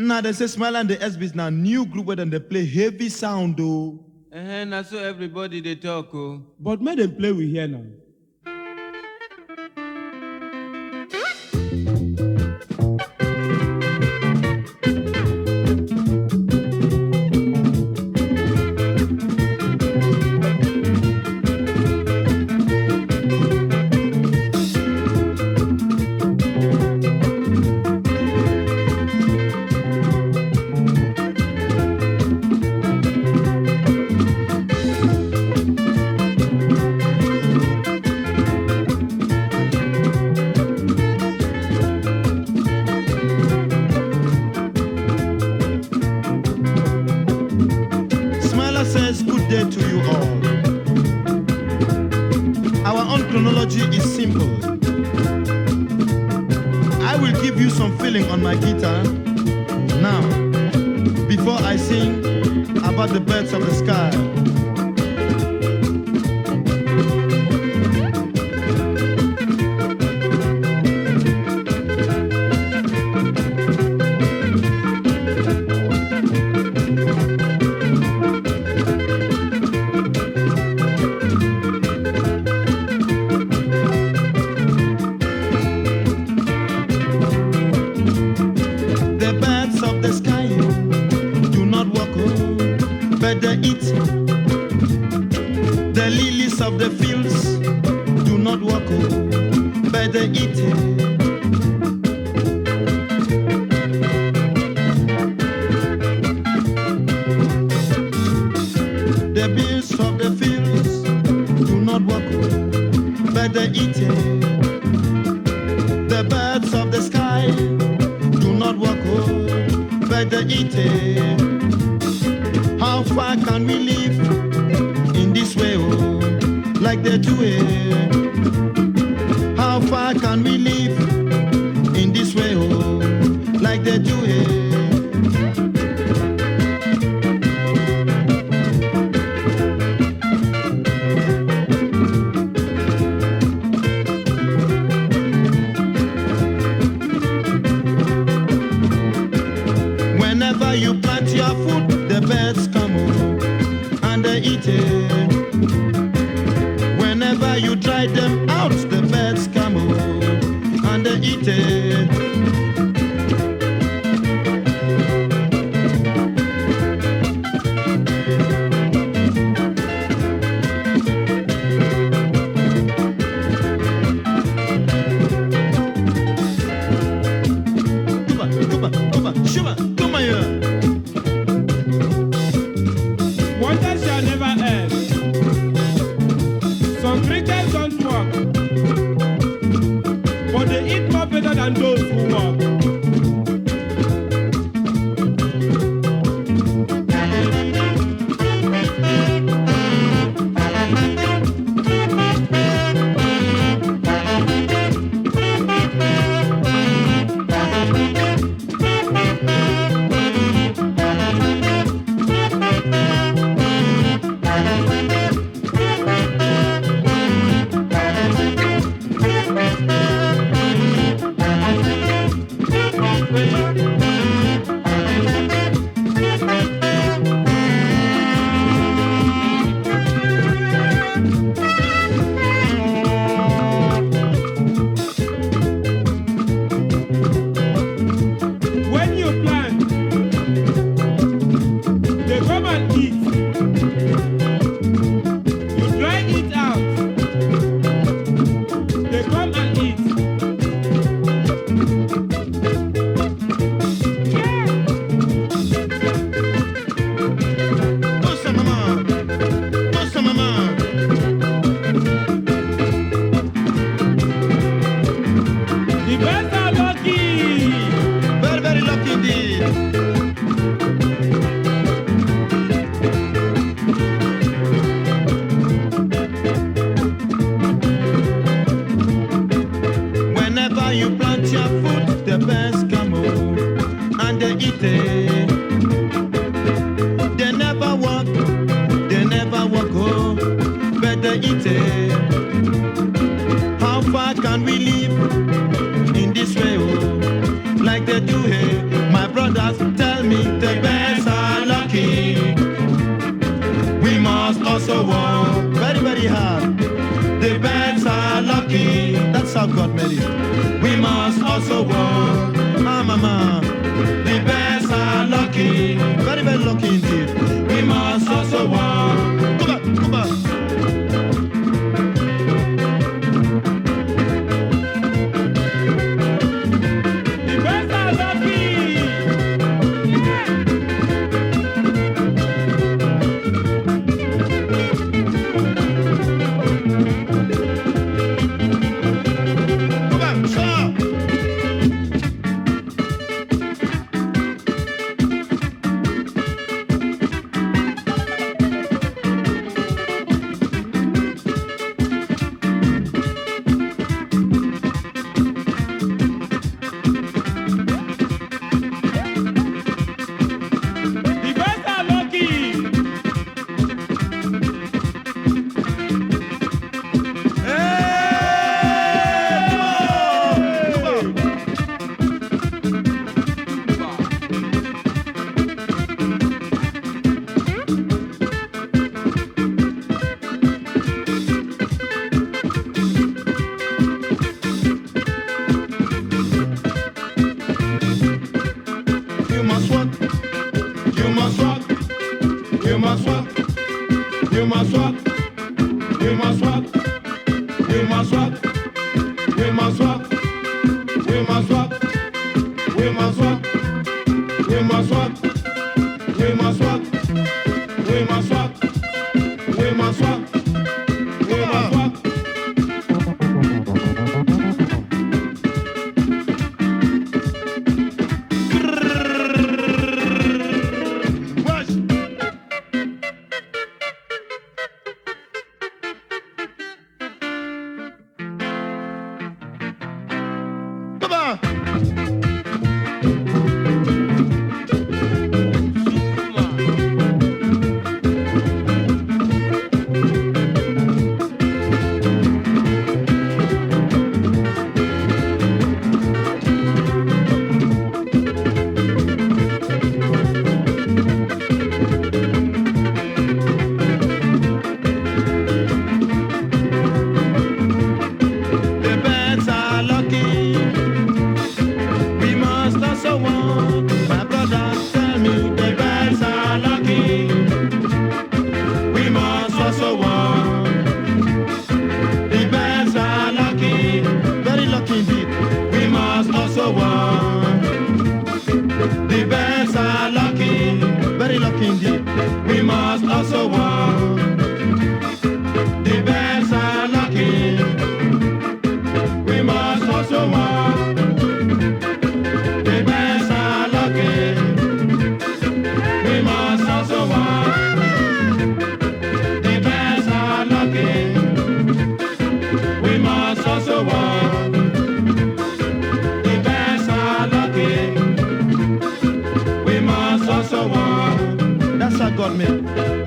Now they say Smile and the SBs now new group where them they play heavy sound though. Eh, na so everybody they talk o. But make dem play we hear now. Own is simple. I will give you some feeling on my guitar now before I sing about the birds of the sky. How far can we live in this way, oh, like they do it? Like they do it? Whenever you plant your food, the birds come oh, and they eat it. Whenever you dry them out, the birds come oh, and they eat it. they eat it. They never walk, they never walk home, but they eat it. How far can we live in this way, oh? Like they do here, my brothers tell me the best are lucky. We must also walk very, very hard. The birds are lucky. That's how God made it. We must also walk. Ah, mama lucky, very, very lucky indeed. We must walk. We must walk. also coming.